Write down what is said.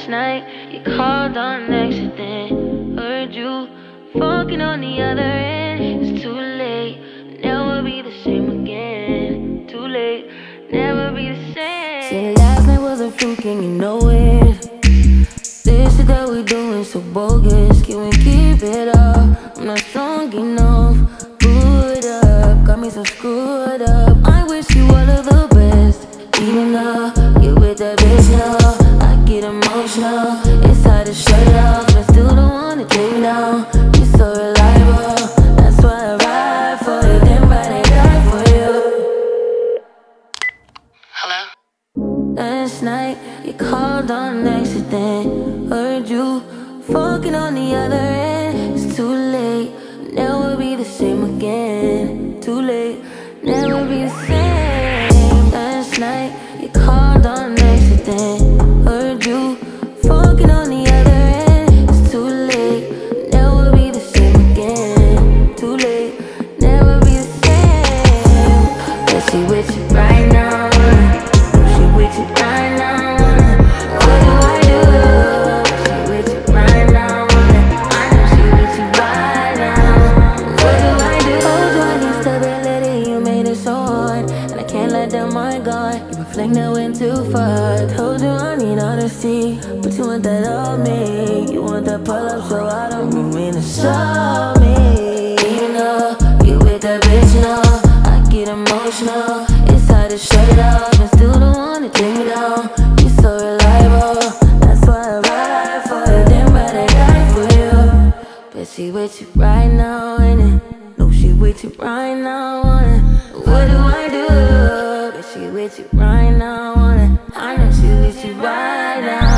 Last night you called on accident. Heard you fucking on the other end. It's too late, never be the same again. Too late, never be the same. Said last night was a fluke and you know it. This shit that we doing so bogus. Can we keep it up? I'm not strong enough. Put up, got me so screwed up. I wish you all of the best. Even though you with that bitch now, get emotional. It's hard to shut off, but I still don't wanna take me down. You're so reliable, that's why I ride for you. Then ride and die for you. Hello? Last night you called on accident. Heard you fucking on the other end. It's too late, never be the same again. Too late, never be the same. Last night you called on accident. She with you right now. She with you right now. What do I do? She with you right now. I know she with you right now. What do I need stability. You made it and I can't let guard. You that went too far. Told you I need honesty, but you want that of me. You want that pull up, so I don't mean to show me. Still don't wanna take me down. You're so reliable, that's why I ride for you. Die for you. She with you right now, ain't it? No, she with you right now? What do I do? She with you right now? I know she with you right now.